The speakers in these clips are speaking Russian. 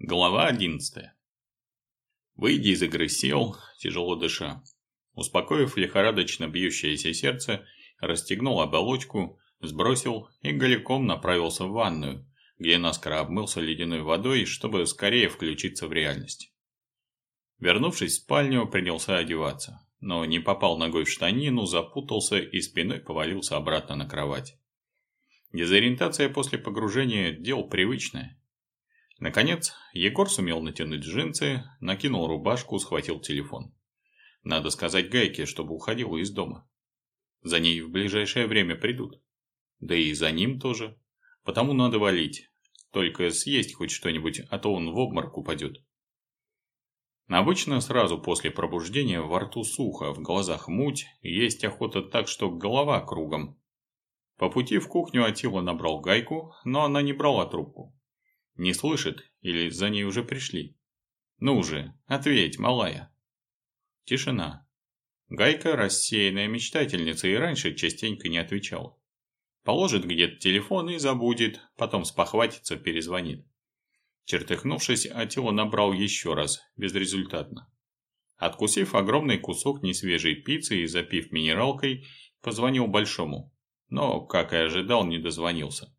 Глава 11. Выйдя из игры сел, тяжело дыша. Успокоив лихорадочно бьющееся сердце, расстегнул оболочку, сбросил и голиком направился в ванную, где наскоро обмылся ледяной водой, чтобы скорее включиться в реальность. Вернувшись в спальню, принялся одеваться, но не попал ногой в штанину, запутался и спиной повалился обратно на кровать. Дезориентация после погружения – дело привычное. Наконец, Егор сумел натянуть джинсы, накинул рубашку, схватил телефон. Надо сказать Гайке, чтобы уходила из дома. За ней в ближайшее время придут. Да и за ним тоже. Потому надо валить. Только съесть хоть что-нибудь, а то он в обморок упадет. Обычно сразу после пробуждения во рту сухо, в глазах муть, есть охота так, что голова кругом. По пути в кухню Атила набрал гайку, но она не брала трубку. Не слышит или за ней уже пришли? Ну же, ответь, малая. Тишина. Гайка рассеянная мечтательница и раньше частенько не отвечала. Положит где-то телефон и забудет, потом спохватится, перезвонит. Чертыхнувшись, Атила набрал еще раз, безрезультатно. Откусив огромный кусок несвежей пиццы и запив минералкой, позвонил Большому. Но, как и ожидал, не дозвонился.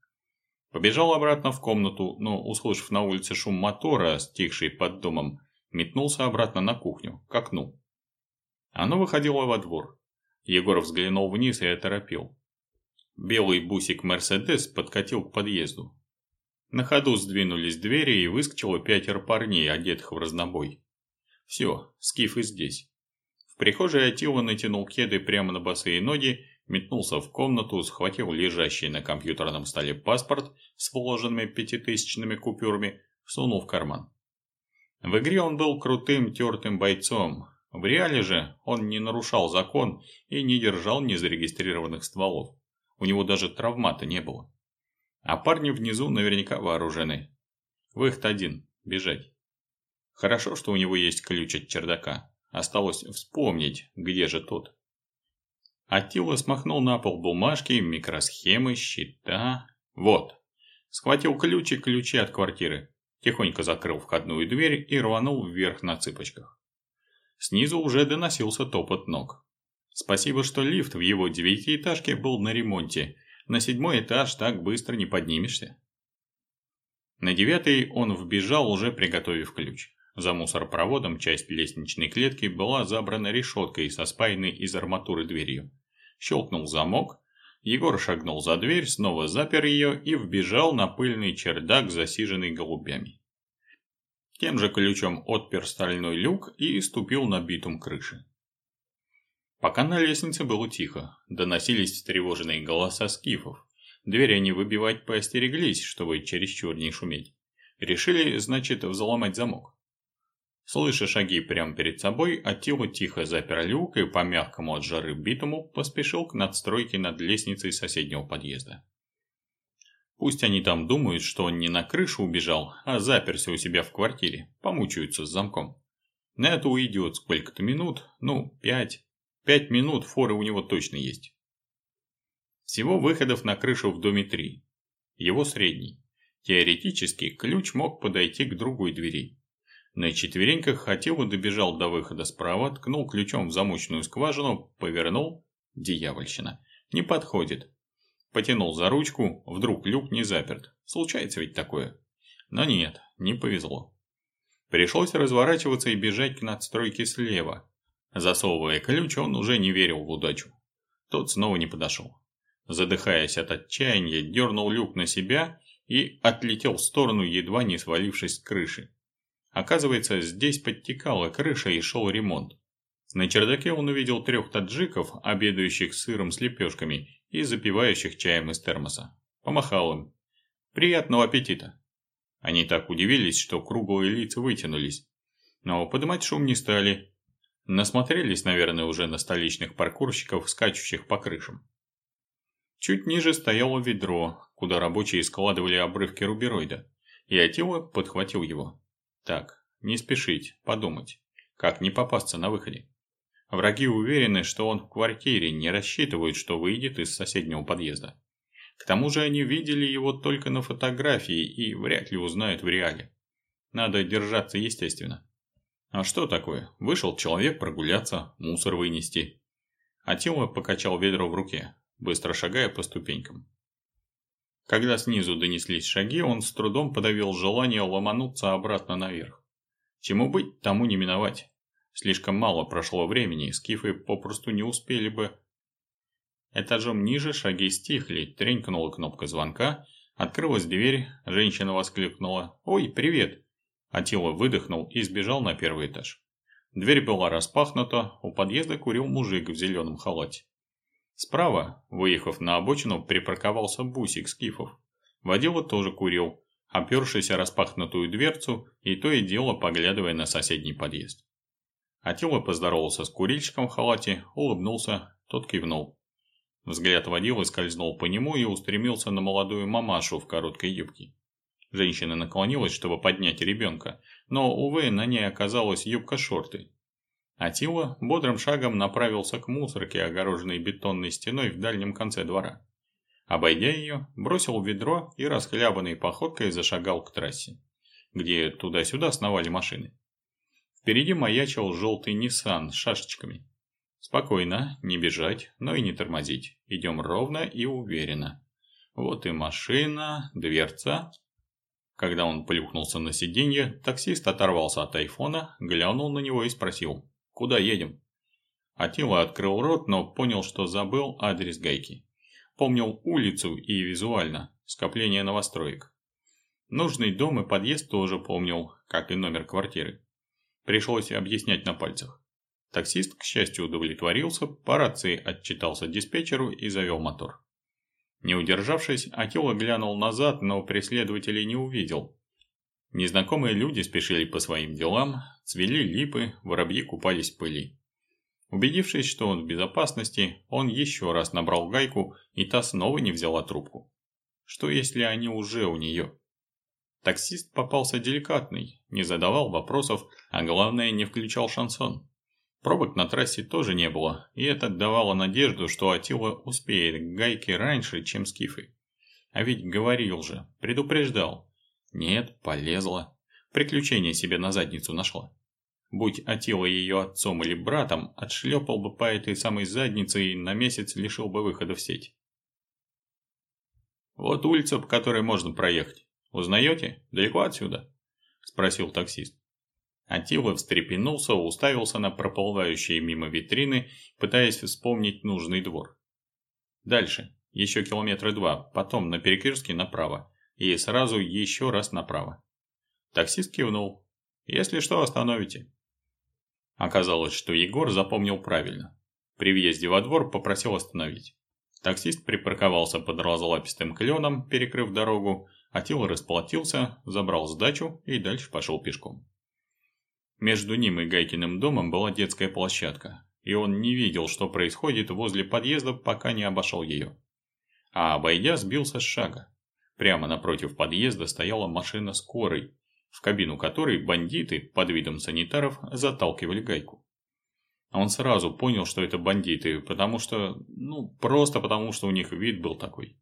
Побежал обратно в комнату, но, услышав на улице шум мотора, стихший под домом, метнулся обратно на кухню, к окну. Оно выходило во двор. Егор взглянул вниз и оторопел. Белый бусик «Мерседес» подкатил к подъезду. На ходу сдвинулись двери и выскочило пятеро парней, одетых в разнобой. Все, скиф и здесь. В прихожей Атила натянул кеды прямо на босые ноги метнулся в комнату, схватил лежащий на компьютерном столе паспорт с вложенными пятитысячными купюрами, сунул в карман. В игре он был крутым тертым бойцом, в реале же он не нарушал закон и не держал незарегистрированных стволов. У него даже травмата не было. А парни внизу наверняка вооружены. Выход один – бежать. Хорошо, что у него есть ключ от чердака. Осталось вспомнить, где же тот. Атила смахнул на пол бумажки, микросхемы, счета. Вот. Схватил ключи, ключи от квартиры. Тихонько закрыл входную дверь и рванул вверх на цыпочках. Снизу уже доносился топот ног. Спасибо, что лифт в его девятиэтажке был на ремонте. На седьмой этаж так быстро не поднимешься. На девятый он вбежал, уже приготовив ключ. За мусоропроводом часть лестничной клетки была забрана решеткой со спаянной из арматуры дверью. Щелкнул замок. Егор шагнул за дверь, снова запер ее и вбежал на пыльный чердак, засиженный голубями. Тем же ключом отпер стальной люк и ступил на битум крыши. Пока на лестнице было тихо, доносились встревоженные голоса скифов. Двери они выбивать поостереглись, чтобы чересчур не шуметь. Решили, значит, взломать замок. Слыша шаги прямо перед собой, Атила тихо запер люк и по мягкому от жары битуму поспешил к надстройке над лестницей соседнего подъезда. Пусть они там думают, что он не на крышу убежал, а заперся у себя в квартире, помучаются с замком. На это уйдет сколько-то минут, ну, пять. Пять минут форы у него точно есть. Всего выходов на крышу в доме три. Его средний. Теоретически ключ мог подойти к другой двери. На четвереньках Хатило добежал до выхода справа, ткнул ключом в замочную скважину, повернул. Дьявольщина. Не подходит. Потянул за ручку, вдруг люк не заперт. Случается ведь такое. Но нет, не повезло. Пришлось разворачиваться и бежать к надстройке слева. Засовывая ключ, он уже не верил в удачу. Тот снова не подошел. Задыхаясь от отчаяния, дернул люк на себя и отлетел в сторону, едва не свалившись с крыши. Оказывается, здесь подтекала крыша и шел ремонт. На чердаке он увидел трех таджиков, обедающих сыром с лепешками и запивающих чаем из термоса. Помахал им. «Приятного аппетита!» Они так удивились, что круглые лица вытянулись. Но поднимать шум не стали. Насмотрелись, наверное, уже на столичных паркурщиков, скачущих по крышам. Чуть ниже стояло ведро, куда рабочие складывали обрывки рубероида, и Атила подхватил его. Так, не спешить, подумать, как не попасться на выходе. Враги уверены, что он в квартире, не рассчитывают, что выйдет из соседнего подъезда. К тому же они видели его только на фотографии и вряд ли узнают в реале. Надо держаться естественно. А что такое? Вышел человек прогуляться, мусор вынести. Атила покачал ведро в руке, быстро шагая по ступенькам. Когда снизу донеслись шаги, он с трудом подавил желание ломануться обратно наверх. Чему быть, тому не миновать. Слишком мало прошло времени, скифы попросту не успели бы. Этажом ниже шаги стихли, тренькнула кнопка звонка, открылась дверь, женщина воскликнула «Ой, привет!» Атила выдохнул и сбежал на первый этаж. Дверь была распахнута, у подъезда курил мужик в зеленом халате. Справа, выехав на обочину, припарковался бусик скифов. Водила тоже курил, опершись распахнутую дверцу и то и дело поглядывая на соседний подъезд. Атила поздоровался с курильщиком в халате, улыбнулся, тот кивнул. Взгляд водилы скользнул по нему и устремился на молодую мамашу в короткой юбке. Женщина наклонилась, чтобы поднять ребенка, но, увы, на ней оказалась юбка-шорты. Атила бодрым шагом направился к мусорке, огороженной бетонной стеной в дальнем конце двора. Обойдя ее, бросил ведро и расхлябанной походкой зашагал к трассе, где туда-сюда сновали машины. Впереди маячил желтый Ниссан с шашечками. Спокойно, не бежать, но и не тормозить. Идем ровно и уверенно. Вот и машина, дверца. Когда он плюхнулся на сиденье, таксист оторвался от айфона, глянул на него и спросил, куда едем? Атила открыл рот, но понял, что забыл адрес гайки. Помнил улицу и визуально, скопление новостроек. Нужный дом и подъезд тоже помнил, как и номер квартиры. Пришлось объяснять на пальцах. Таксист, к счастью, удовлетворился, по рации отчитался диспетчеру и завел мотор. Не удержавшись, Атила глянул назад, но преследователей не увидел. Незнакомые люди спешили по своим делам, цвели липы, воробьи купались в пыли. Убедившись, что он в безопасности, он еще раз набрал гайку, и та снова не взяла трубку. Что если они уже у нее? Таксист попался деликатный, не задавал вопросов, а главное не включал шансон. Пробок на трассе тоже не было, и это давало надежду, что Атила успеет к гайке раньше, чем скифы. А ведь говорил же, предупреждал. Нет, полезла. Приключение себе на задницу нашла. Будь Атила ее отцом или братом, отшлепал бы по этой самой заднице и на месяц лишил бы выхода в сеть. «Вот улица, по которой можно проехать. Узнаете? Далеко отсюда?» – спросил таксист. Атила встрепенулся, уставился на проплывающие мимо витрины, пытаясь вспомнить нужный двор. Дальше, еще километра два, потом на перекрестке направо, и сразу еще раз направо. Таксист кивнул. «Если что, остановите». Оказалось, что Егор запомнил правильно. При въезде во двор попросил остановить. Таксист припарковался под разлапистым кленом, перекрыв дорогу, Атила расплатился, забрал сдачу и дальше пошел пешком. Между ним и Гайкиным домом была детская площадка, и он не видел, что происходит возле подъезда, пока не обошел ее. А обойдя, сбился с шага. Прямо напротив подъезда стояла машина скорой, в кабину которой бандиты под видом санитаров заталкивали гайку. Он сразу понял, что это бандиты, потому что, ну, просто потому, что у них вид был такой.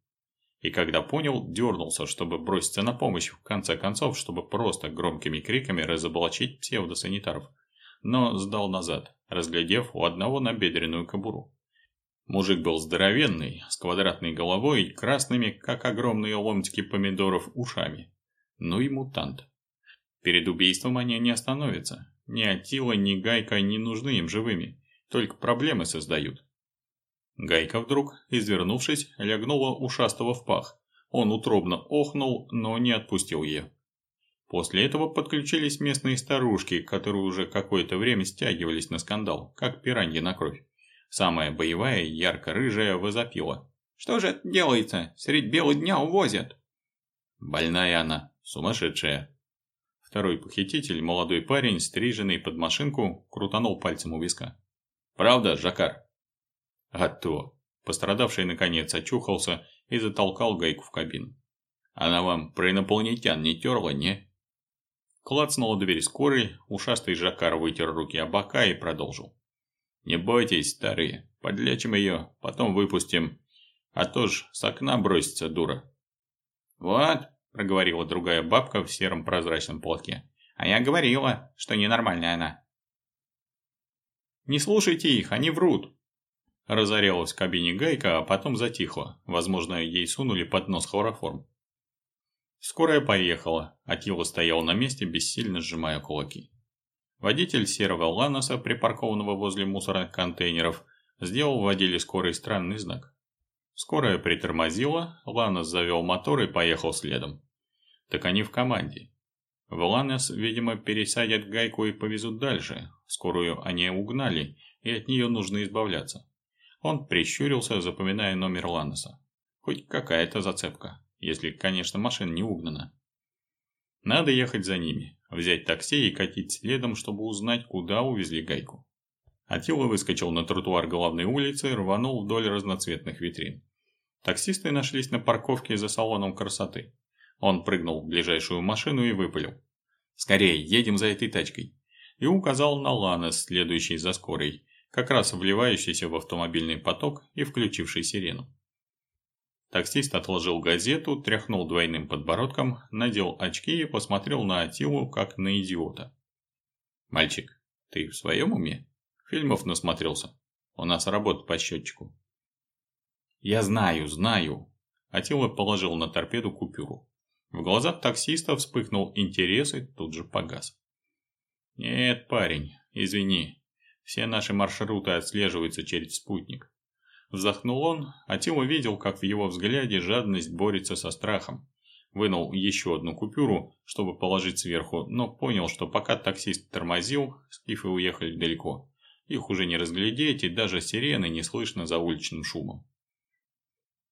И когда понял, дернулся, чтобы броситься на помощь, в конце концов, чтобы просто громкими криками разоблачить псевдосанитаров. Но сдал назад, разглядев у одного набедренную кобуру. Мужик был здоровенный, с квадратной головой и красными, как огромные ломтики помидоров, ушами. Ну и мутант. Перед убийством они не остановятся. Ни Атила, ни Гайка не нужны им живыми, только проблемы создают. Гайка вдруг, извернувшись, лягнула ушастого в пах. Он утробно охнул, но не отпустил ее. После этого подключились местные старушки, которые уже какое-то время стягивались на скандал, как пираньи на кровь. Самая боевая, ярко-рыжая, возопила. «Что же это делается? Средь бела дня увозят!» Больная она, сумасшедшая. Второй похититель, молодой парень, стриженный под машинку, крутанул пальцем у виска. «Правда, Жакар?» А то. Пострадавший наконец очухался и затолкал гайку в кабину. Она вам про инопланетян не терла, не? Клацнула дверь скорой, ушастый Жакар вытер руки о бока и продолжил. Не бойтесь, старые, подлечим ее, потом выпустим. А то ж с окна бросится дура. Вот, проговорила другая бабка в сером прозрачном платке. А я говорила, что ненормальная она. Не слушайте их, они врут. Разорялась в кабине гайка, а потом затихла. Возможно, ей сунули под нос хлороформ. Скорая поехала, Атила стоял на месте, бессильно сжимая кулаки. Водитель серого Ланоса, припаркованного возле мусорных контейнеров, сделал водиле скорой странный знак. Скорая притормозила, Ланос завел мотор и поехал следом. Так они в команде. В Ланос, видимо, пересадят гайку и повезут дальше. Скорую они угнали, и от нее нужно избавляться. Он прищурился, запоминая номер Ланоса. Хоть какая-то зацепка, если, конечно, машина не угнана. Надо ехать за ними, взять такси и катить следом, чтобы узнать, куда увезли гайку. Атила выскочил на тротуар главной улицы и рванул вдоль разноцветных витрин. Таксисты нашлись на парковке за салоном красоты. Он прыгнул в ближайшую машину и выпалил. «Скорей, едем за этой тачкой!» И указал на Ланос, следующий за скорой, как раз вливающийся в автомобильный поток и включивший сирену. Таксист отложил газету, тряхнул двойным подбородком, надел очки и посмотрел на Атилу, как на идиота. «Мальчик, ты в своем уме? Фильмов насмотрелся. У нас работа по счетчику. «Я знаю, знаю!» Атила положил на торпеду купюру. В глазах таксиста вспыхнул интерес и тут же погас. «Нет, парень, извини. Все наши маршруты отслеживаются через спутник». Вздохнул он, а Тима видел, как в его взгляде жадность борется со страхом. Вынул еще одну купюру, чтобы положить сверху, но понял, что пока таксист тормозил, скифы уехали далеко. Их уже не разглядеть, и даже сирены не слышно за уличным шумом.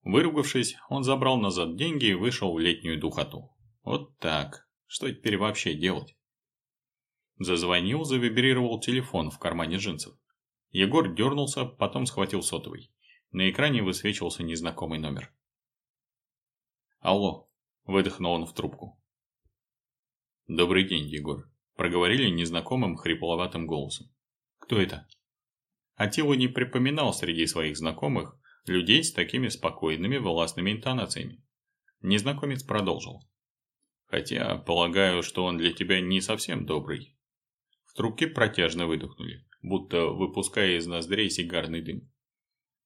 Выругавшись, он забрал назад деньги и вышел в летнюю духоту. Вот так. Что теперь вообще делать? Зазвонил, завибрировал телефон в кармане джинсов. Егор дернулся, потом схватил сотовый. На экране высвечивался незнакомый номер. «Алло», – выдохнул он в трубку. «Добрый день, Егор», – проговорили незнакомым хрипловатым голосом. «Кто это?» Атила не припоминал среди своих знакомых людей с такими спокойными властными интонациями. Незнакомец продолжил. Хотя, полагаю, что он для тебя не совсем добрый. В трубке протяжно выдохнули, будто выпуская из ноздрей сигарный дым.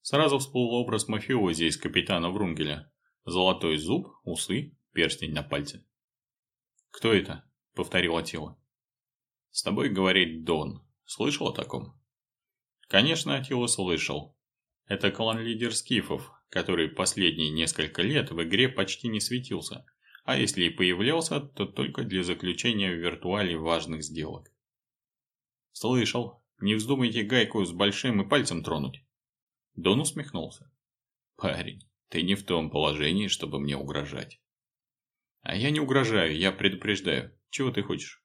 Сразу всплыл образ мафиози из капитана Врунгеля. Золотой зуб, усы, перстень на пальце. «Кто это?» – повторил Атила. «С тобой говорит Дон. Слышал о таком?» Конечно, Атила слышал, это клан-лидер скифов, который последние несколько лет в игре почти не светился, а если и появлялся, то только для заключения в виртуале важных сделок. «Слышал. Не вздумайте гайку с большим и пальцем тронуть». Дон усмехнулся. «Парень, ты не в том положении, чтобы мне угрожать». «А я не угрожаю, я предупреждаю. Чего ты хочешь?»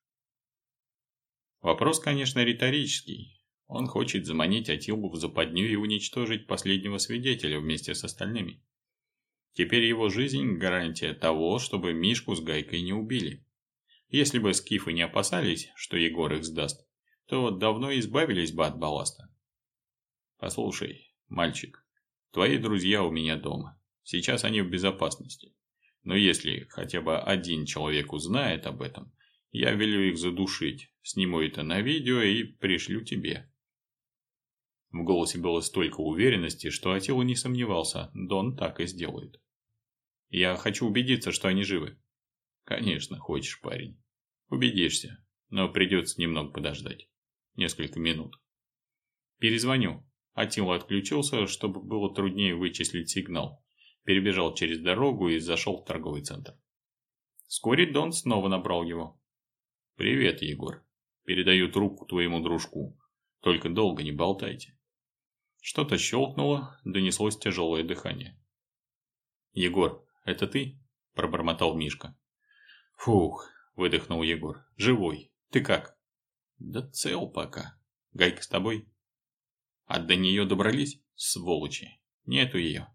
Вопрос, конечно, риторический, он хочет заманить Атилу в западню и уничтожить последнего свидетеля вместе с остальными. Теперь его жизнь – гарантия того, чтобы Мишку с Гайкой не убили. Если бы скифы не опасались, что Егор их сдаст, то давно избавились бы от балласта. Послушай, мальчик, твои друзья у меня дома. Сейчас они в безопасности. Но если хотя бы один человек узнает об этом, я велю их задушить, сниму это на видео и пришлю тебе. В голосе было столько уверенности, что Атила не сомневался, Дон так и сделает. «Я хочу убедиться, что они живы». «Конечно, хочешь, парень. Убедишься, но придется немного подождать. Несколько минут». «Перезвоню». Атила отключился, чтобы было труднее вычислить сигнал. Перебежал через дорогу и зашел в торговый центр. Вскоре Дон снова набрал его. «Привет, Егор. Передаю трубку твоему дружку. Только долго не болтайте». Что-то щелкнуло, донеслось тяжелое дыхание. «Егор, это ты?» – пробормотал Мишка. «Фух», – выдохнул Егор. «Живой. Ты как?» «Да цел пока. Гайка с тобой?» «А до нее добрались? Сволочи. Нету ее».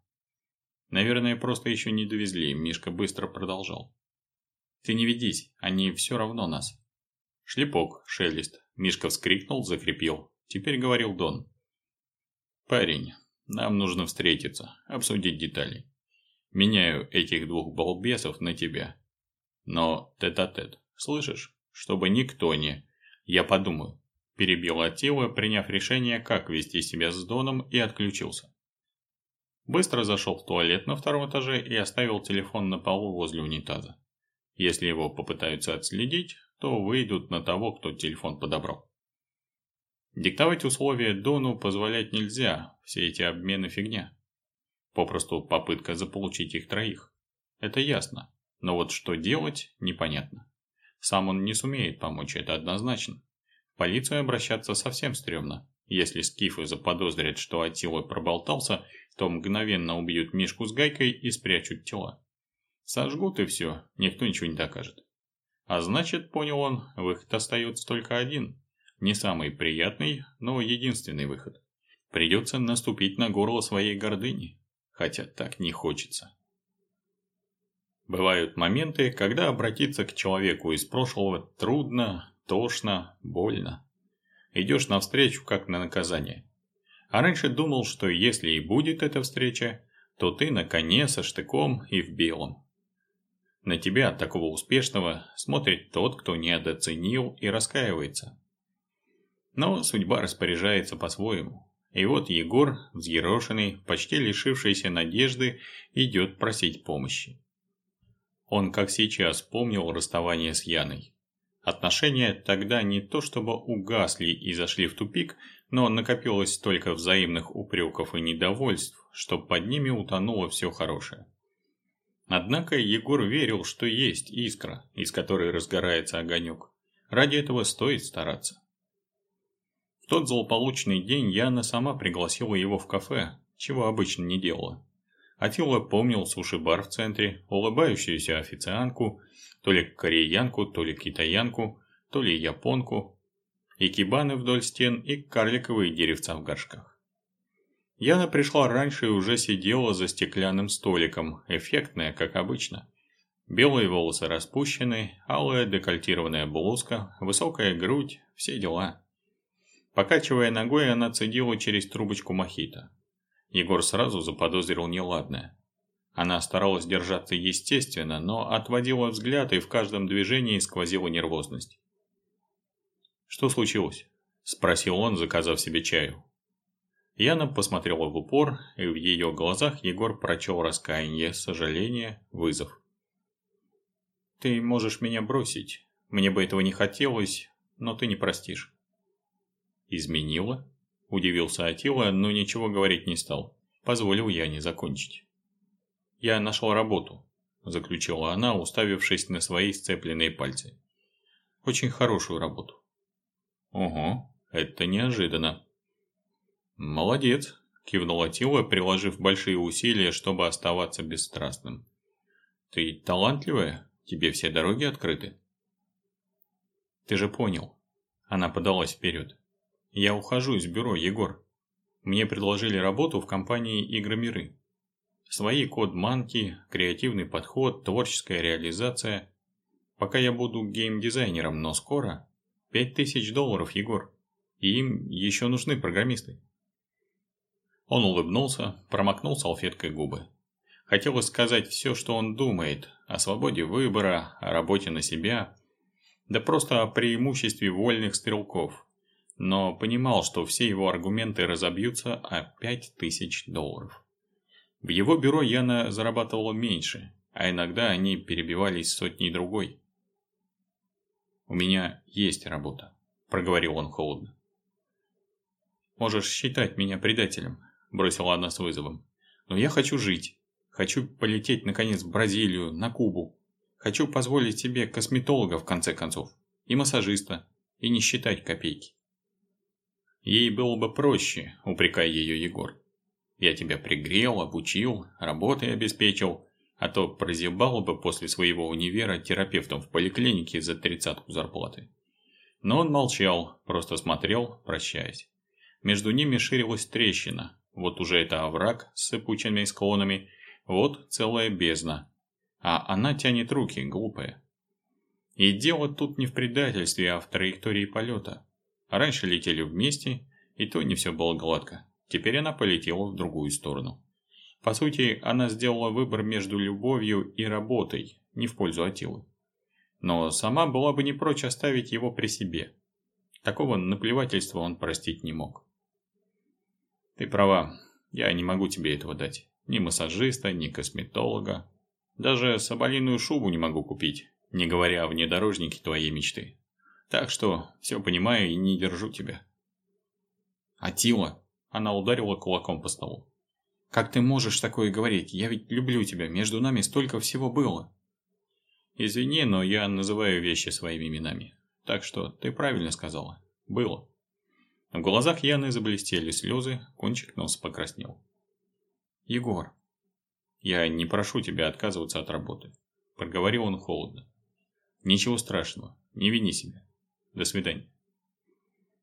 «Наверное, просто еще не довезли», – Мишка быстро продолжал. «Ты не ведись, они все равно нас». Шлепок, шелест. Мишка вскрикнул, закрепил. Теперь говорил Дон. «Парень, нам нужно встретиться, обсудить детали. Меняю этих двух балбесов на тебя. Но тет-а-тет, -тет, слышишь? чтобы никто не... Я подумаю. Перебил Атила, приняв решение, как вести себя с Доном, и отключился. Быстро зашел в туалет на втором этаже и оставил телефон на полу возле унитаза. Если его попытаются отследить, то выйдут на того, кто телефон подобрал. Диктовать условия Дону позволять нельзя, все эти обмены фигня. Попросту попытка заполучить их троих. Это ясно, но вот что делать, непонятно. Сам он не сумеет помочь, это однозначно. Полицию обращаться совсем стрёмно. Если скифы заподозрят, что Атила проболтался, то мгновенно убьют Мишку с Гайкой и спрячут тела. Сожгут и все, никто ничего не докажет. А значит, понял он, выход остается только один. Не самый приятный, но единственный выход. Придется наступить на горло своей гордыни, хотя так не хочется. Бывают моменты, когда обратиться к человеку из прошлого трудно, тошно, больно. Идешь навстречу как на наказание. А раньше думал, что если и будет эта встреча, то ты на коне со штыком и в белом. На тебя, такого успешного, смотрит тот, кто недооценил и раскаивается. Но судьба распоряжается по-своему. И вот Егор, взъерошенный, почти лишившийся надежды, идет просить помощи. Он, как сейчас, помнил расставание с Яной. Отношения тогда не то чтобы угасли и зашли в тупик, но накопилось столько взаимных упреков и недовольств, что под ними утонуло все хорошее. Однако Егор верил, что есть искра, из которой разгорается огонек. Ради этого стоит стараться тот злополучный день Яна сама пригласила его в кафе, чего обычно не делала. Атила помнил суши-бар в центре, улыбающуюся официантку, то ли кореянку, то ли китаянку, то ли японку, и кибаны вдоль стен, и карликовые деревца в горшках. Яна пришла раньше и уже сидела за стеклянным столиком, эффектная, как обычно. Белые волосы распущены, алая декольтированная блузка, высокая грудь, все дела. Покачивая ногой, она цедила через трубочку мохито. Егор сразу заподозрил неладное. Она старалась держаться естественно, но отводила взгляд и в каждом движении сквозила нервозность. «Что случилось?» – спросил он, заказав себе чаю. Яна посмотрела в упор, и в ее глазах Егор прочел раскаяние, сожаление, вызов. «Ты можешь меня бросить. Мне бы этого не хотелось, но ты не простишь». «Изменила?» – удивился Атила, но ничего говорить не стал. Позволил я не закончить. «Я нашел работу», – заключила она, уставившись на свои сцепленные пальцы. «Очень хорошую работу». «Ого, это неожиданно». «Молодец», – кивнул Атила, приложив большие усилия, чтобы оставаться бесстрастным. «Ты талантливая? Тебе все дороги открыты?» «Ты же понял». Она подалась вперед. Я ухожу из бюро, Егор. Мне предложили работу в компании «Игромиры». Свои код-манки, креативный подход, творческая реализация. Пока я буду геймдизайнером, но скоро. Пять тысяч долларов, Егор. И им еще нужны программисты. Он улыбнулся, промокнул салфеткой губы. Хотелось сказать все, что он думает, о свободе выбора, о работе на себя, да просто о преимуществе вольных стрелков но понимал, что все его аргументы разобьются о 5000 долларов. В его бюро Яна зарабатывала меньше, а иногда они перебивались сотней другой. «У меня есть работа», – проговорил он холодно. «Можешь считать меня предателем», – бросила она с вызовом. «Но я хочу жить. Хочу полететь, наконец, в Бразилию, на Кубу. Хочу позволить себе косметолога, в конце концов, и массажиста, и не считать копейки. Ей было бы проще, упрекай ее Егор. Я тебя пригрел, обучил, работой обеспечил, а то прозябал бы после своего универа терапевтом в поликлинике за тридцатку зарплаты. Но он молчал, просто смотрел, прощаясь. Между ними ширилась трещина, вот уже это овраг с сыпучими склонами, вот целая бездна. А она тянет руки, глупая. И дело тут не в предательстве, а в траектории полета. Раньше летели вместе, и то не все было гладко. Теперь она полетела в другую сторону. По сути, она сделала выбор между любовью и работой, не в пользу Атилы. но сама была бы не прочь оставить его при себе. Такого наплевательства он простить не мог. Ты права, я не могу тебе этого дать. Ни массажиста, ни косметолога. Даже соболиную шубу не могу купить, не говоря о внедорожнике твоей мечты. Так что все понимаю и не держу тебя. Атила, она ударила кулаком по столу. Как ты можешь такое говорить? Я ведь люблю тебя, между нами столько всего было. Извини, но я называю вещи своими именами. Так что ты правильно сказала. Было. В глазах Яны заблестели слезы, кончик носа покраснел. «Егор, я не прошу тебя отказываться от работы», – проговорил он холодно. «Ничего страшного, не вини себя. До свидания».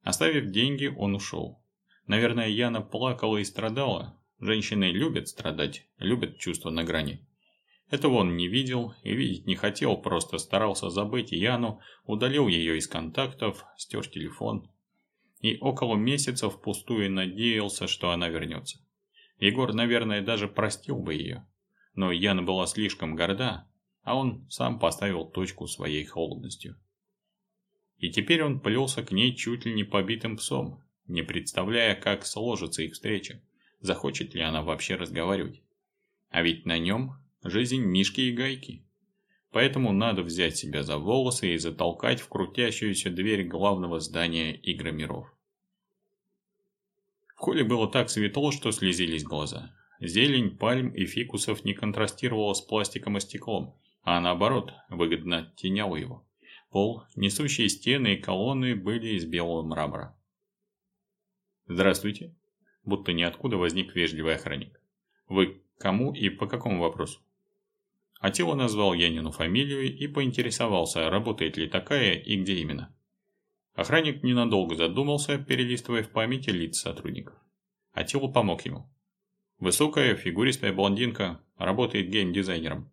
Оставив деньги, он ушел. Наверное, Яна плакала и страдала. Женщины любят страдать, любят чувства на грани. Этого он не видел и видеть не хотел, просто старался забыть Яну, удалил ее из контактов, стер телефон и около месяца впустую надеялся, что она вернется. Егор, наверное, даже простил бы ее, но Яна была слишком горда, а он сам поставил точку своей холодностью. И теперь он плелся к ней чуть ли не побитым псом, не представляя, как сложится их встреча, захочет ли она вообще разговаривать. А ведь на нем жизнь Мишки и Гайки. Поэтому надо взять себя за волосы и затолкать в крутящуюся дверь главного здания Игры миров. В холле было так светло, что слезились глаза. Зелень пальм и фикусов не контрастировала с пластиком и стеклом, а наоборот, выгодно оттеняла его. Пол, несущие стены и колонны были из белого мрамора. «Здравствуйте», будто ниоткуда возник вежливый охранник. «Вы кому и по какому вопросу?» Атила назвал Янину фамилию и поинтересовался, работает ли такая и где именно. Охранник ненадолго задумался, перелистывая в памяти лиц сотрудников. Атила помог ему. Высокая, фигуристая блондинка, работает гейм-дизайнером.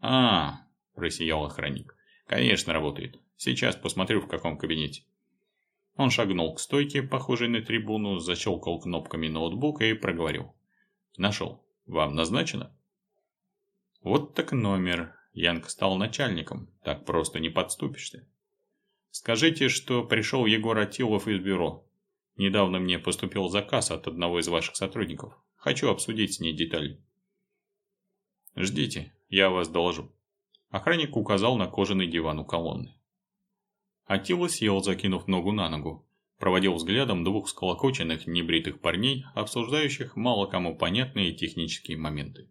а просиял охранник. «Конечно работает. Сейчас посмотрю, в каком кабинете». Он шагнул к стойке, похожей на трибуну, защелкал кнопками ноутбука и проговорил. «Нашел. Вам назначено?» Вот так номер. Янг стал начальником. Так просто не подступишься. Скажите, что пришел Егор Атилов из бюро. Недавно мне поступил заказ от одного из ваших сотрудников. Хочу обсудить с ней детали. Ждите, я вас доложу. Охранник указал на кожаный диван у колонны. Атила сел, закинув ногу на ногу. Проводил взглядом двух сколокоченных небритых парней, обсуждающих мало кому понятные технические моменты.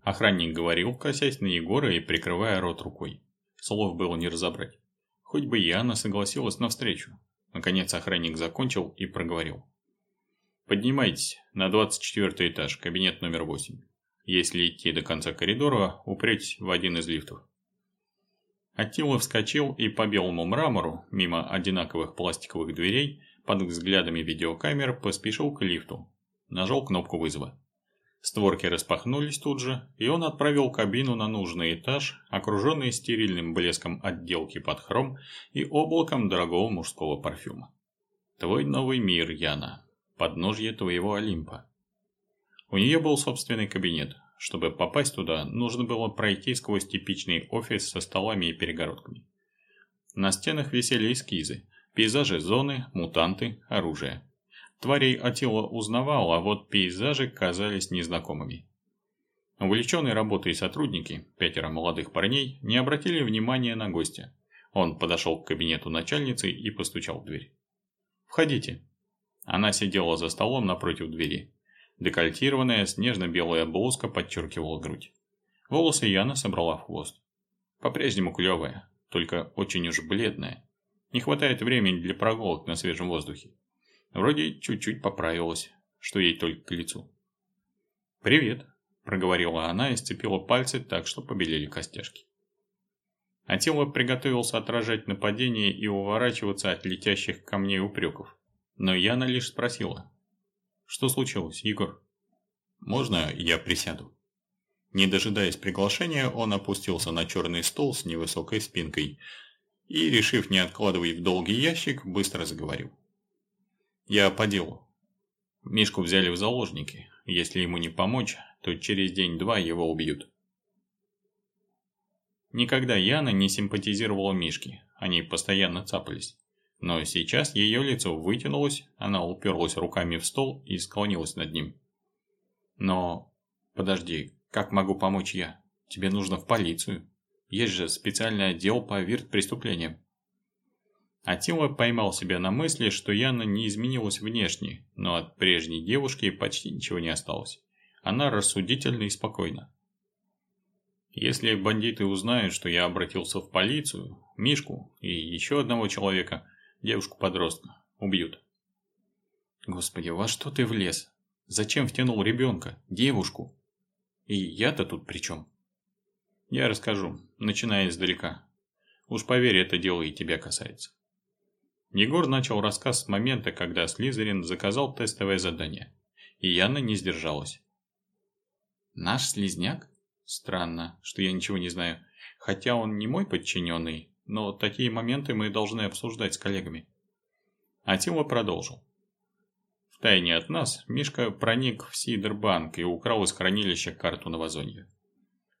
Охранник говорил, косясь на Егора и прикрывая рот рукой. Слов было не разобрать. Хоть бы Яна согласилась на встречу. Наконец охранник закончил и проговорил. Поднимайтесь на 24 этаж, кабинет номер 8. Если идти до конца коридора, упреть в один из лифтов. Аттила вскочил и по белому мрамору, мимо одинаковых пластиковых дверей, под взглядами видеокамер поспешил к лифту. Нажал кнопку вызова. Створки распахнулись тут же, и он отправил кабину на нужный этаж, окруженный стерильным блеском отделки под хром и облаком дорогого мужского парфюма. Твой новый мир, Яна. Подножье твоего Олимпа. У нее был собственный кабинет. Чтобы попасть туда, нужно было пройти сквозь типичный офис со столами и перегородками. На стенах висели эскизы, пейзажи зоны, мутанты, оружие. Тварей Атила узнавал, а вот пейзажи казались незнакомыми. Увлеченные работой сотрудники, пятеро молодых парней, не обратили внимания на гостя. Он подошел к кабинету начальницы и постучал в дверь. «Входите». Она сидела за столом напротив двери. Декольтированная снежно-белая блузка подчеркивала грудь. Волосы Яна собрала в хвост. По-прежнему клевая, только очень уж бледная. Не хватает времени для прогулок на свежем воздухе. Вроде чуть-чуть поправилась, что ей только к лицу. «Привет», – проговорила она и сцепила пальцы так, что побелели костяшки. Атила приготовился отражать нападение и уворачиваться от летящих камней упреков. Но Яна лишь спросила. «Что случилось, Егор?» «Можно я присяду?» Не дожидаясь приглашения, он опустился на черный стол с невысокой спинкой и, решив не откладывать в долгий ящик, быстро заговорил. Я по делу. Мишку взяли в заложники. Если ему не помочь, то через день-два его убьют. Никогда Яна не симпатизировала Мишке, они постоянно цапались. Но сейчас ее лицо вытянулось, она уперлась руками в стол и склонилась над ним. «Но... подожди, как могу помочь я? Тебе нужно в полицию. Есть же специальный отдел по вирт-преступлениям». Атила поймал себя на мысли, что Яна не изменилась внешне, но от прежней девушки почти ничего не осталось. Она рассудительна и спокойна. Если бандиты узнают, что я обратился в полицию, Мишку и еще одного человека, девушку-подростка, убьют. Господи, во что ты влез? Зачем втянул ребенка, девушку? И я-то тут при чем? Я расскажу, начиная издалека. Уж поверь, это дело и тебя касается. Егор начал рассказ с момента, когда Слизерин заказал тестовое задание. И Яна не сдержалась. «Наш слизняк? Странно, что я ничего не знаю. Хотя он не мой подчиненный, но такие моменты мы должны обсуждать с коллегами». Атила продолжил. Втайне от нас Мишка проник в Сидербанк и украл из хранилища карту Новозонья.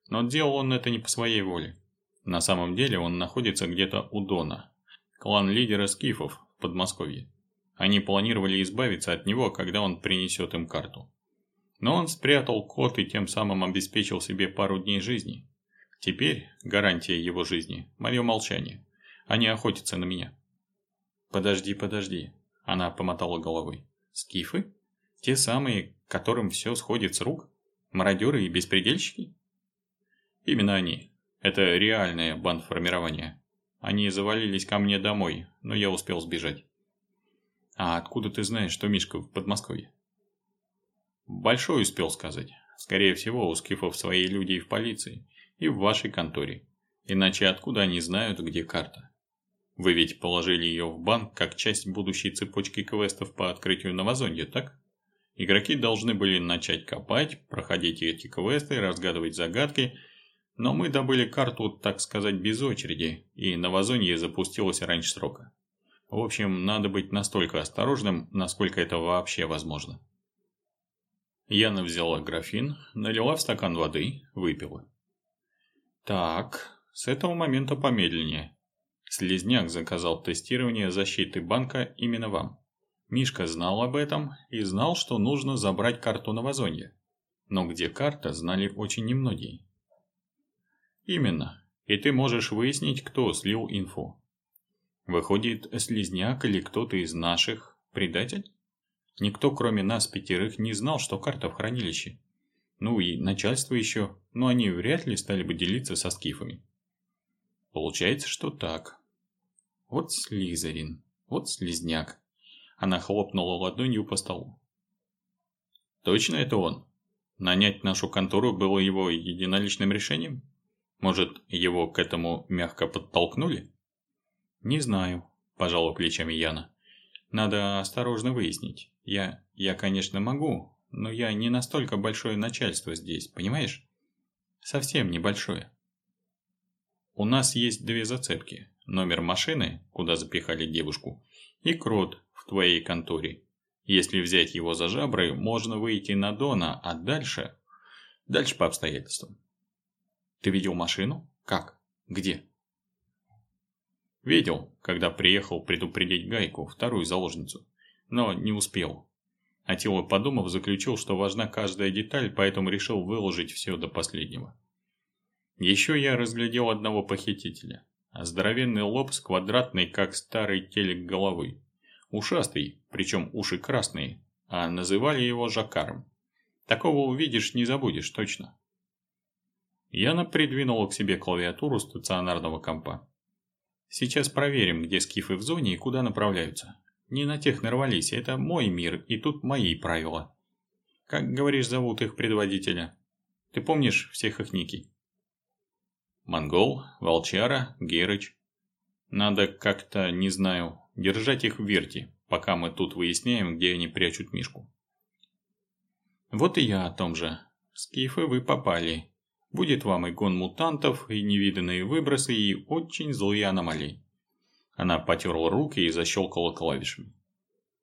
Но делал он это не по своей воле. На самом деле он находится где-то у Дона, клан лидера скифов в Подмосковье. Они планировали избавиться от него, когда он принесет им карту. Но он спрятал код и тем самым обеспечил себе пару дней жизни. Теперь гарантия его жизни – мое молчание. Они охотятся на меня. «Подожди, подожди», – она помотала головой. «Скифы? Те самые, которым все сходит с рук? Мародеры и беспредельщики?» «Именно они. Это реальное бандформирование. Они завалились ко мне домой, но я успел сбежать. А откуда ты знаешь, что Мишка в Подмосковье? Большой успел сказать. Скорее всего, у скифов свои люди и в полиции, и в вашей конторе. Иначе откуда они знают, где карта? Вы ведь положили ее в банк как часть будущей цепочки квестов по открытию новозонья, так? Игроки должны были начать копать, проходить эти квесты, разгадывать загадки – но мы добыли карту, так сказать, без очереди, и новозонье запустилось раньше срока. В общем, надо быть настолько осторожным, насколько это вообще возможно. Яна взяла графин, налила в стакан воды, выпила. Так, с этого момента помедленнее. Слизняк заказал тестирование защиты банка именно вам. Мишка знал об этом и знал, что нужно забрать карту новозонья. Но где карта, знали очень немногие. Именно. И ты можешь выяснить, кто слил инфу. Выходит, слизняк или кто-то из наших предатель? Никто, кроме нас пятерых, не знал, что карта в хранилище. Ну и начальство еще, но они вряд ли стали бы делиться со скифами. Получается, что так. Вот Слизерин, вот слизняк. Она хлопнула ладонью по столу. Точно это он? Нанять нашу контору было его единоличным решением? Может, его к этому мягко подтолкнули? Не знаю, пожала плечами Яна. Надо осторожно выяснить. Я, я, конечно, могу, но я не настолько большое начальство здесь, понимаешь? Совсем небольшое. У нас есть две зацепки. Номер машины, куда запихали девушку, и крот в твоей конторе. Если взять его за жабры, можно выйти на Дона, а дальше... Дальше по обстоятельствам. Ты видел машину? Как? Где? Видел, когда приехал предупредить Гайку, вторую заложницу. Но не успел. Атила, подумав, заключил, что важна каждая деталь, поэтому решил выложить все до последнего. Еще я разглядел одного похитителя. Здоровенный лоб с квадратной, как старый телек головы. Ушастый, причем уши красные, а называли его Жакаром. Такого увидишь, не забудешь точно. Яна придвинула к себе клавиатуру стационарного компа. Сейчас проверим, где скифы в зоне и куда направляются. Не на тех нарвались, это мой мир, и тут мои правила. Как, говоришь, зовут их предводителя? Ты помнишь всех их ники? Монгол, Волчара, Герыч. Надо как-то, не знаю, держать их в верте, пока мы тут выясняем, где они прячут Мишку. Вот и я о том же. Скифы вы попали, Будет вам и гон мутантов, и невиданные выбросы, и очень злые аномалии. Она потерла руки и защелкала клавишами.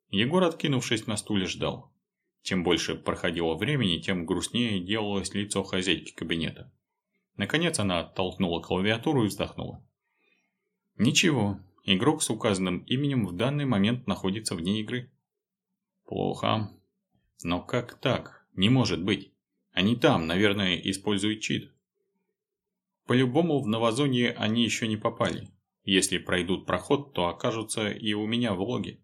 Егор, откинувшись на стуле, ждал. Чем больше проходило времени, тем грустнее делалось лицо хозяйки кабинета. Наконец она оттолкнула клавиатуру и вздохнула. Ничего, игрок с указанным именем в данный момент находится вне игры. Плохо. Но как так? Не может быть. Они там, наверное, используют чит. По-любому в новозонье они еще не попали. Если пройдут проход, то окажутся и у меня в логе.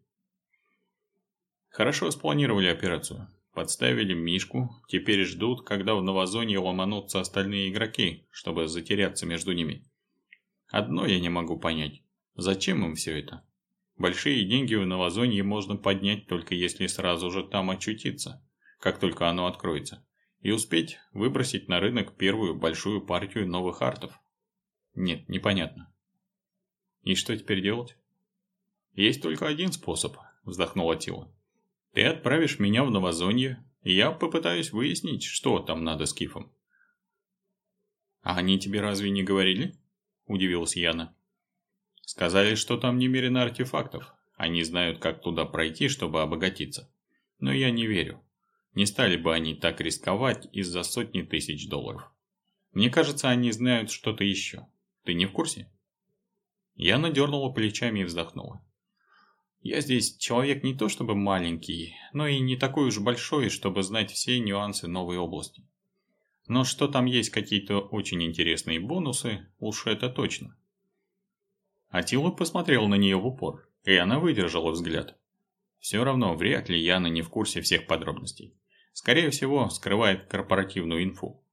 Хорошо спланировали операцию. Подставили Мишку, теперь ждут, когда в новозоне ломанутся остальные игроки, чтобы затеряться между ними. Одно я не могу понять. Зачем им все это? Большие деньги в новозонье можно поднять только если сразу же там очутиться, как только оно откроется, и успеть выбросить на рынок первую большую партию новых артов. Нет, непонятно. И что теперь делать? Есть только один способ, вздохнула Тила. Ты отправишь меня в новозонье, и я попытаюсь выяснить, что там надо с Кифом. А они тебе разве не говорили? Удивилась Яна. Сказали, что там немерено артефактов. Они знают, как туда пройти, чтобы обогатиться. Но я не верю. Не стали бы они так рисковать из-за сотни тысяч долларов. Мне кажется, они знают что-то еще. Ты не в курсе? Яна дернула плечами и вздохнула. Я здесь человек не то чтобы маленький, но и не такой уж большой, чтобы знать все нюансы новой области. Но что там есть какие-то очень интересные бонусы, уж это точно. Атила посмотрел на нее в упор, и она выдержала взгляд. Все равно вряд ли Яна не в курсе всех подробностей. Скорее всего, скрывает корпоративную инфу.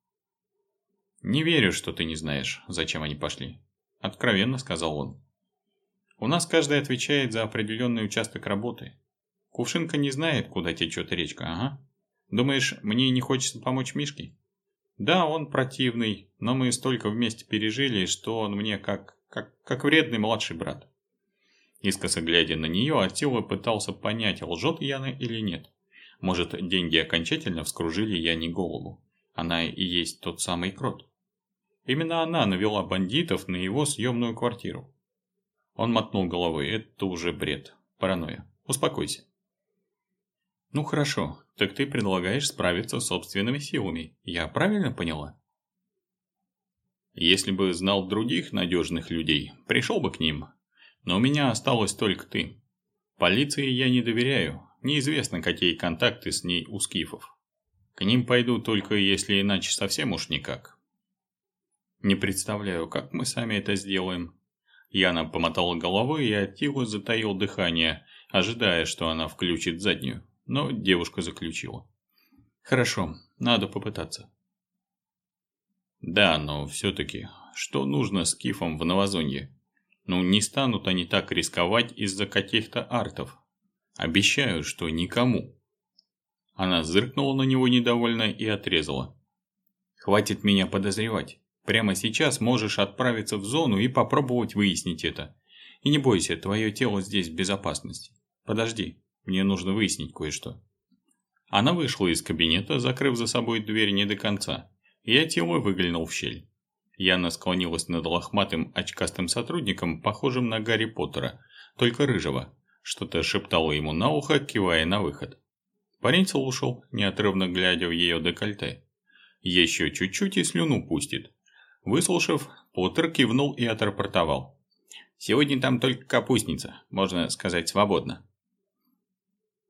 «Не верю, что ты не знаешь, зачем они пошли», – откровенно сказал он. У нас каждый отвечает за определенный участок работы. Кувшинка не знает, куда течет речка, ага. Думаешь, мне не хочется помочь Мишке? Да, он противный, но мы столько вместе пережили, что он мне как, как, как вредный младший брат. Искоса глядя на нее, Атила пытался понять, лжет Яна или нет. Может, деньги окончательно вскружили Яне голову. Она и есть тот самый крот. Именно она навела бандитов на его съемную квартиру. Он мотнул головой. Это уже бред. Паранойя. Успокойся. Ну хорошо, так ты предлагаешь справиться собственными силами. Я правильно поняла? Если бы знал других надежных людей, пришел бы к ним. Но у меня осталось только ты. Полиции я не доверяю. Неизвестно, какие контакты с ней у скифов. К ним пойду только если иначе совсем уж никак. Не представляю, как мы сами это сделаем. Яна помотала головой, и Атила затаил дыхание, ожидая, что она включит заднюю. Но девушка заключила. «Хорошо, надо попытаться». «Да, но все-таки, что нужно с Кифом в Новозонье? Ну, не станут они так рисковать из-за каких-то артов. Обещаю, что никому». Она зыркнула на него недовольно и отрезала. «Хватит меня подозревать. Прямо сейчас можешь отправиться в зону и попробовать выяснить это. И не бойся, твое тело здесь в безопасности. Подожди, мне нужно выяснить кое-что. Она вышла из кабинета, закрыв за собой дверь не до конца. Я тело выглянул в щель. Яна склонилась над лохматым очкастым сотрудником, похожим на Гарри Поттера, только рыжего. Что-то шептала ему на ухо, кивая на выход. Парень слушал, неотрывно глядя в ее декольте. Еще чуть-чуть и слюну пустит. Выслушав, Поттер кивнул и отрапортовал. «Сегодня там только капустница, можно сказать свободно».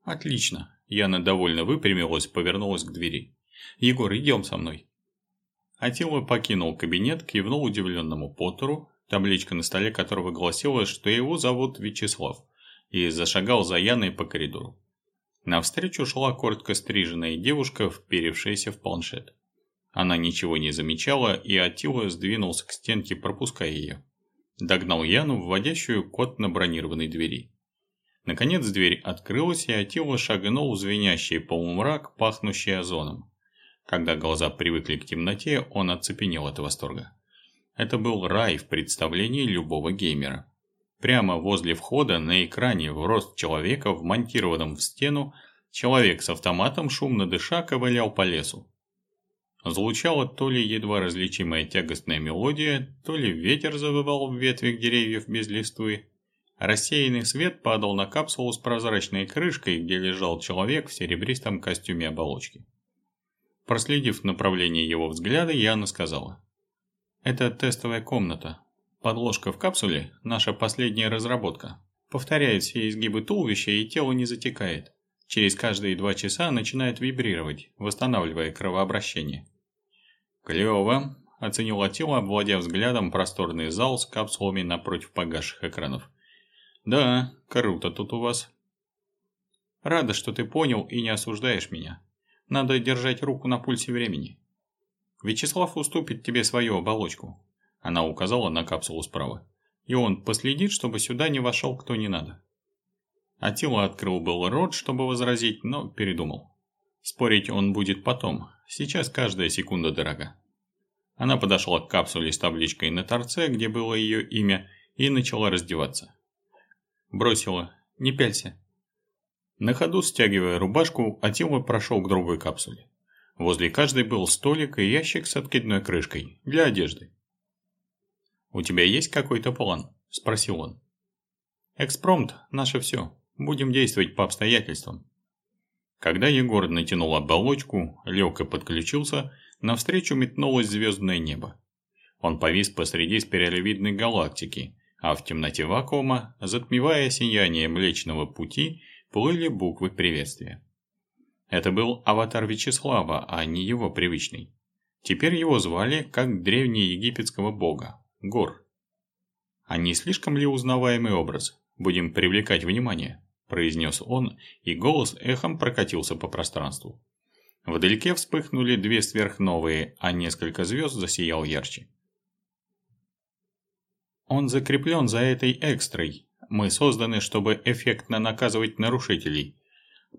«Отлично». Яна довольно выпрямилась, повернулась к двери. «Егор, идем со мной». Атила покинул кабинет, кивнул удивленному Поттеру, табличка на столе которого гласила, что его зовут Вячеслав, и зашагал за Яной по коридору. Навстречу шла коротко стриженная девушка, вперевшаяся в планшет. Она ничего не замечала, и Атила сдвинулся к стенке, пропуская ее. Догнал Яну, вводящую код на бронированной двери. Наконец дверь открылась, и Атила шагнул в звенящий полумрак, пахнущий озоном. Когда глаза привыкли к темноте, он оцепенел от восторга. Это был рай в представлении любого геймера. Прямо возле входа на экране в рост человека, вмонтированном в стену, человек с автоматом, шумно дыша, ковылял по лесу. Звучала то ли едва различимая тягостная мелодия, то ли ветер завывал в ветвях деревьев без листвы. Рассеянный свет падал на капсулу с прозрачной крышкой, где лежал человек в серебристом костюме оболочки. Проследив направление его взгляда, Яна сказала. Это тестовая комната. Подложка в капсуле – наша последняя разработка. Повторяет все изгибы туловища и тело не затекает. Через каждые два часа начинает вибрировать, восстанавливая кровообращение. Клево, оценил Атила, обводя взглядом просторный зал с капсулами напротив погасших экранов. Да, круто тут у вас. Рада, что ты понял и не осуждаешь меня. Надо держать руку на пульсе времени. Вячеслав уступит тебе свою оболочку. Она указала на капсулу справа. И он последит, чтобы сюда не вошел кто не надо. Атила открыл был рот, чтобы возразить, но передумал. Спорить он будет потом, сейчас каждая секунда дорога. Она подошла к капсуле с табличкой на торце, где было ее имя, и начала раздеваться. Бросила «Не пялься». На ходу, стягивая рубашку, Атила прошел к другой капсуле. Возле каждой был столик и ящик с откидной крышкой для одежды. «У тебя есть какой-то план?» – спросил он. «Экспромт – наше все. Будем действовать по обстоятельствам». Когда Егор натянул оболочку, легко подключился, навстречу метнулось звездное небо. Он повис посреди спиралевидной галактики, а в темноте вакуума, затмевая сияние Млечного Пути, плыли буквы приветствия. Это был аватар Вячеслава, а не его привычный. Теперь его звали как древнеегипетского бога, Гор. А не слишком ли узнаваемый образ? Будем привлекать внимание, произнес он, и голос эхом прокатился по пространству. Вдалеке вспыхнули две сверхновые, а несколько звезд засиял ярче. Он закреплен за этой экстрой. Мы созданы, чтобы эффектно наказывать нарушителей.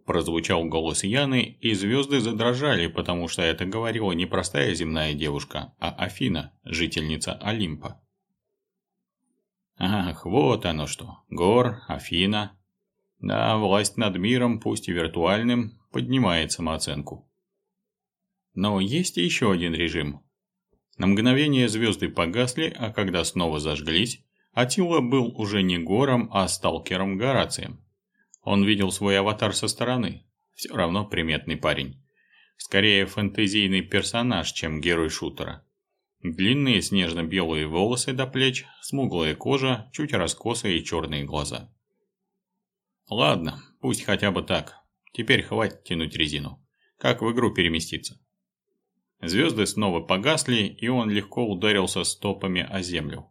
Прозвучал голос Яны, и звезды задрожали, потому что это говорила не простая земная девушка, а Афина, жительница Олимпа. Ах, вот оно что. Гор, Афина. Да, власть над миром, пусть и виртуальным, поднимает самооценку. Но есть еще один режим. На мгновение звезды погасли, а когда снова зажглись, Атила был уже не Гором, а сталкером Горацием. Он видел свой аватар со стороны. Все равно приметный парень. Скорее фэнтезийный персонаж, чем герой шутера. Длинные снежно-белые волосы до плеч, смуглая кожа, чуть раскосые черные глаза. Ладно, пусть хотя бы так. Теперь хватит тянуть резину. Как в игру переместиться? Звезды снова погасли, и он легко ударился стопами о землю.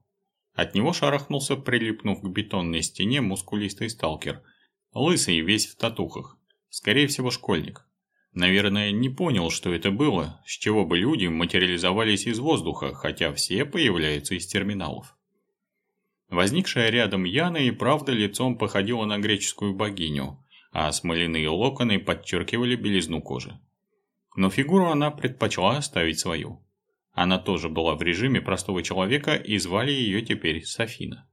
От него шарахнулся, прилипнув к бетонной стене, мускулистый сталкер – Лысый, весь в татухах. Скорее всего, школьник. Наверное, не понял, что это было, с чего бы люди материализовались из воздуха, хотя все появляются из терминалов. Возникшая рядом Яна и правда лицом походила на греческую богиню, а смоляные локоны подчеркивали белизну кожи. Но фигуру она предпочла оставить свою. Она тоже была в режиме простого человека и звали ее теперь Софина.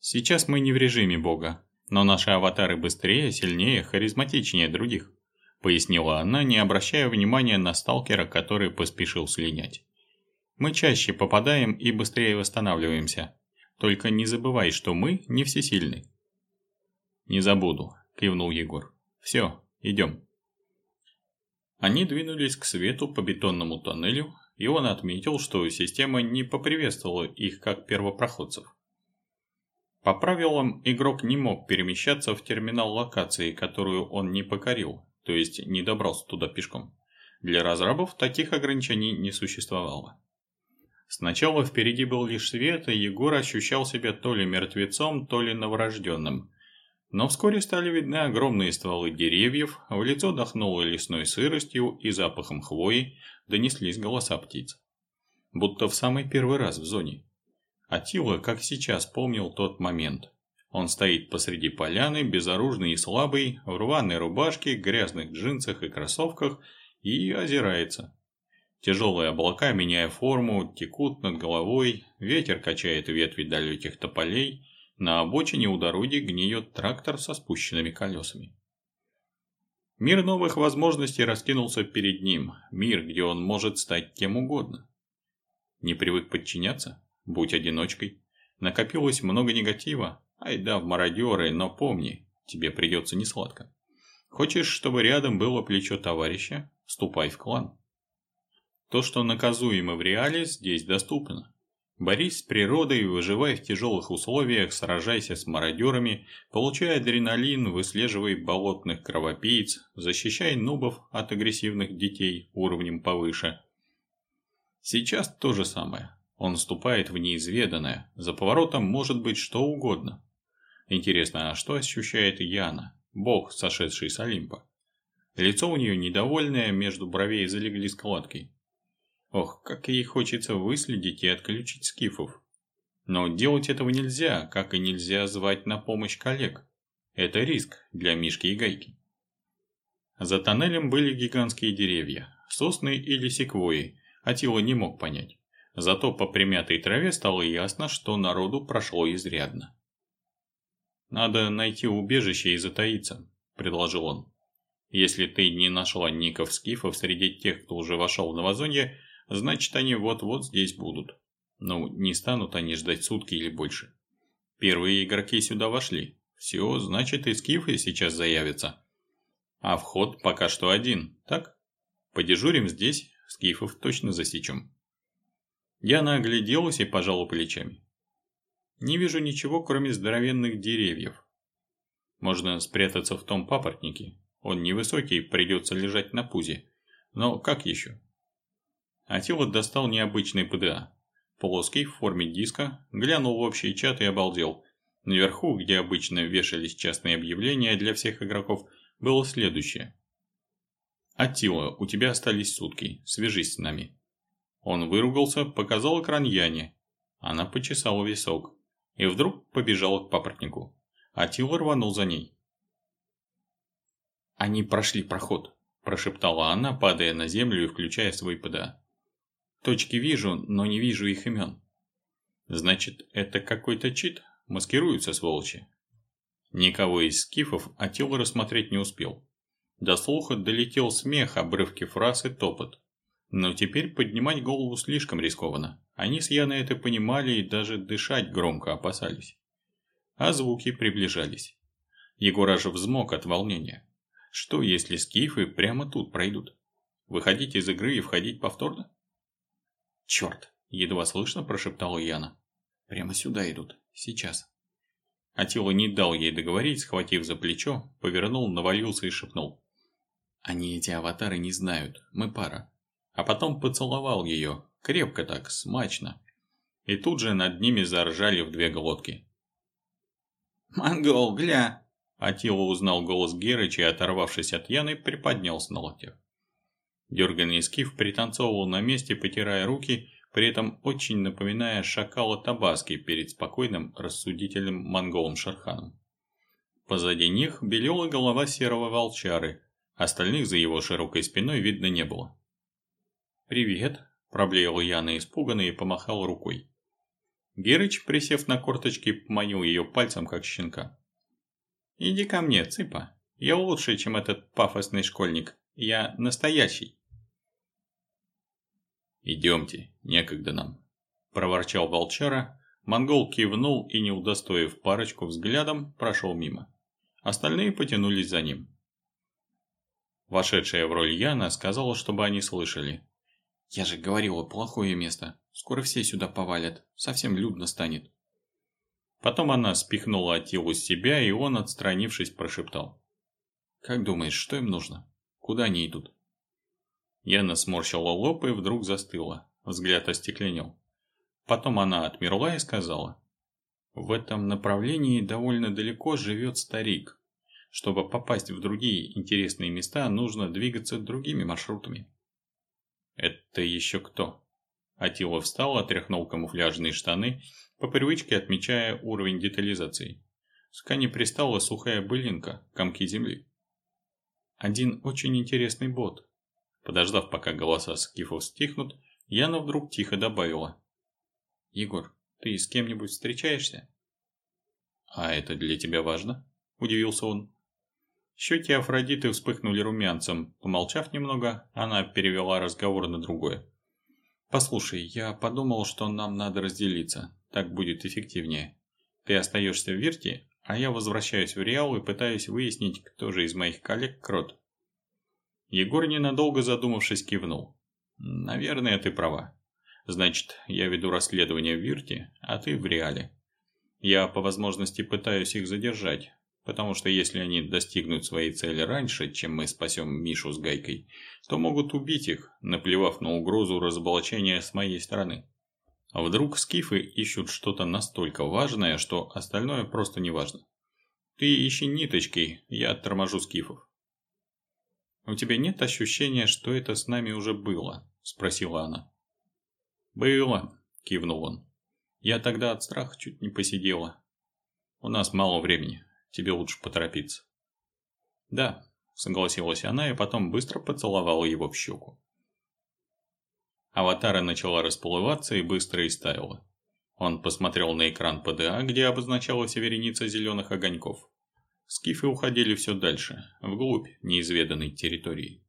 Сейчас мы не в режиме бога, но наши аватары быстрее, сильнее, харизматичнее других», пояснила она, не обращая внимания на сталкера, который поспешил слинять. «Мы чаще попадаем и быстрее восстанавливаемся. Только не забывай, что мы не всесильны». «Не забуду», – кивнул Егор. «Все, идем». Они двинулись к свету по бетонному тоннелю, и он отметил, что система не поприветствовала их как первопроходцев. По правилам, игрок не мог перемещаться в терминал локации, которую он не покорил, то есть не добрался туда пешком. Для разрабов таких ограничений не существовало. Сначала впереди был лишь свет, и Егор ощущал себя то ли мертвецом, то ли новорожденным. Но вскоре стали видны огромные стволы деревьев, в лицо дохнуло лесной сыростью и запахом хвои, донеслись голоса птиц. Будто в самый первый раз в зоне. Атила, как сейчас, помнил тот момент. Он стоит посреди поляны, безоружный и слабый, в рваной рубашке, грязных джинсах и кроссовках, и озирается. Тяжелые облака, меняя форму, текут над головой, ветер качает ветви далеких тополей, на обочине у дороги гниет трактор со спущенными колесами. Мир новых возможностей раскинулся перед ним, мир, где он может стать кем угодно. Не привык подчиняться? Будь одиночкой. Накопилось много негатива. Ай да, в мародеры, но помни, тебе придется несладко. Хочешь, чтобы рядом было плечо товарища? Вступай в клан. То, что наказуемо в реале, здесь доступно. Борись с природой, выживай в тяжелых условиях, сражайся с мародерами, получай адреналин, выслеживай болотных кровопийц, защищай нубов от агрессивных детей уровнем повыше. Сейчас то же самое. Он вступает в неизведанное, за поворотом может быть что угодно. Интересно, а что ощущает Яна, бог, сошедший с Олимпа? Лицо у нее недовольное, между бровей залегли складки. Ох, как ей хочется выследить и отключить скифов. Но делать этого нельзя, как и нельзя звать на помощь коллег. Это риск для Мишки и Гайки. За тоннелем были гигантские деревья, сосны или секвои, Атила не мог понять. Зато по примятой траве стало ясно, что народу прошло изрядно. «Надо найти убежище и затаиться», – предложил он. «Если ты не нашла ников-скифов среди тех, кто уже вошел в Новозонье, значит они вот-вот здесь будут. Ну, не станут они ждать сутки или больше. Первые игроки сюда вошли. Все, значит и скифы сейчас заявятся. А вход пока что один, так? Подежурим здесь, скифов точно засечем. Яна огляделась и пожала плечами. Не вижу ничего, кроме здоровенных деревьев. Можно спрятаться в том папоротнике. Он невысокий, придется лежать на пузе. Но как еще? Атила достал необычный ПДА. Плоский, в форме диска, глянул в общий чат и обалдел. Наверху, где обычно вешались частные объявления для всех игроков, было следующее. «Аттила, у тебя остались сутки, свяжись с нами». Он выругался, показал экран Яне. Она почесала висок. И вдруг побежала к папоротнику. Атила рванул за ней. «Они прошли проход», – прошептала она, падая на землю и включая свой ПДА. Точки вижу, но не вижу их имен. Значит, это какой-то чит? Маскируются сволочи. Никого из скифов Атил рассмотреть не успел. До слуха долетел смех, обрывки фраз и топот. Но теперь поднимать голову слишком рискованно. Они с Яной это понимали и даже дышать громко опасались. А звуки приближались. Егор аж взмок от волнения. Что, если скифы прямо тут пройдут? Выходить из игры и входить повторно? «Черт!» – едва слышно прошептала Яна. «Прямо сюда идут. Сейчас». Атила не дал ей договорить, схватив за плечо, повернул, навалился и шепнул. «Они эти аватары не знают. Мы пара». А потом поцеловал ее, крепко так, смачно. И тут же над ними заржали в две глотки. «Монгол, гля!» Атила узнал голос Герыча и, оторвавшись от Яны, приподнялся на локтях. Дерганный скиф пританцовывал на месте, потирая руки, при этом очень напоминая шакала Табаски перед спокойным, рассудительным монголом Шарханом. Позади них белела голова серого волчары, остальных за его широкой спиной видно не было. «Привет», – проблеяла Яна испуганно и помахал рукой. Герыч, присев на корточки, поманил ее пальцем, как щенка. «Иди ко мне, цыпа. Я лучше, чем этот пафосный школьник. Я настоящий». «Идемте, некогда нам», – проворчал волчара. Монгол кивнул и, не удостоив парочку взглядом, прошел мимо. Остальные потянулись за ним. Вошедшая в роль Яна сказала, чтобы они слышали. «Я же говорила, плохое место. Скоро все сюда повалят. Совсем людно станет». Потом она спихнула Атилу с себя, и он, отстранившись, прошептал. «Как думаешь, что им нужно? Куда они идут?» Яна сморщила лоб и вдруг застыла. Взгляд остекленел. Потом она отмерла и сказала. В этом направлении довольно далеко живет старик. Чтобы попасть в другие интересные места, нужно двигаться другими маршрутами. Это еще кто? Атила встал, отряхнул камуфляжные штаны, по привычке отмечая уровень детализации. С ткани пристала сухая былинка, комки земли. Один очень интересный бот, Подождав, пока голоса скифов стихнут, Яна вдруг тихо добавила. «Егор, ты с кем-нибудь встречаешься?» «А это для тебя важно?» – удивился он. Щеки Афродиты вспыхнули румянцем. Помолчав немного, она перевела разговор на другое. «Послушай, я подумал, что нам надо разделиться. Так будет эффективнее. Ты остаешься в Вирте, а я возвращаюсь в Реал и пытаюсь выяснить, кто же из моих коллег крот. Егор, ненадолго задумавшись, кивнул. Наверное, ты права. Значит, я веду расследование в Вирте, а ты в Реале. Я по возможности пытаюсь их задержать, потому что если они достигнут своей цели раньше, чем мы спасем Мишу с Гайкой, то могут убить их, наплевав на угрозу разоблачения с моей стороны. А вдруг скифы ищут что-то настолько важное, что остальное просто не важно. Ты ищи ниточки, я торможу скифов. «У тебя нет ощущения, что это с нами уже было?» – спросила она. «Было», – кивнул он. «Я тогда от страха чуть не посидела. У нас мало времени, тебе лучше поторопиться». «Да», – согласилась она и потом быстро поцеловала его в щеку. Аватара начала расплываться и быстро истаяла. Он посмотрел на экран ПДА, где обозначалась вереница зеленых огоньков. Скифы уходили все дальше, вглубь неизведанной территории.